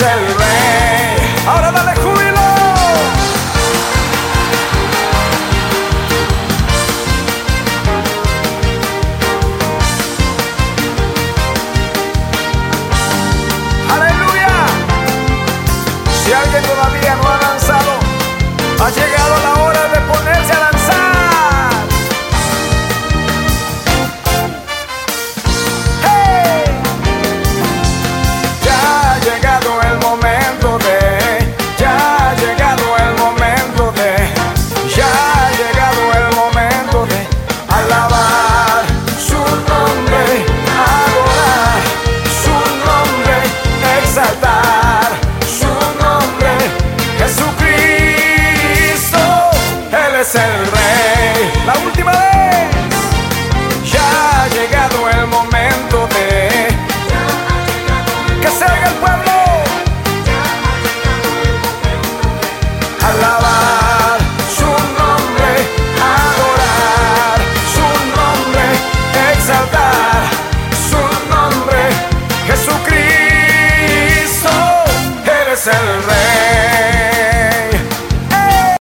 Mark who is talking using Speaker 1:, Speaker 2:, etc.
Speaker 1: celebrate. La última vez, ya ha llegado el momento de que salga el pueblo. Alabar su nombre, adorar su nombre, exaltar su nombre. Jesucristo, eres el rey.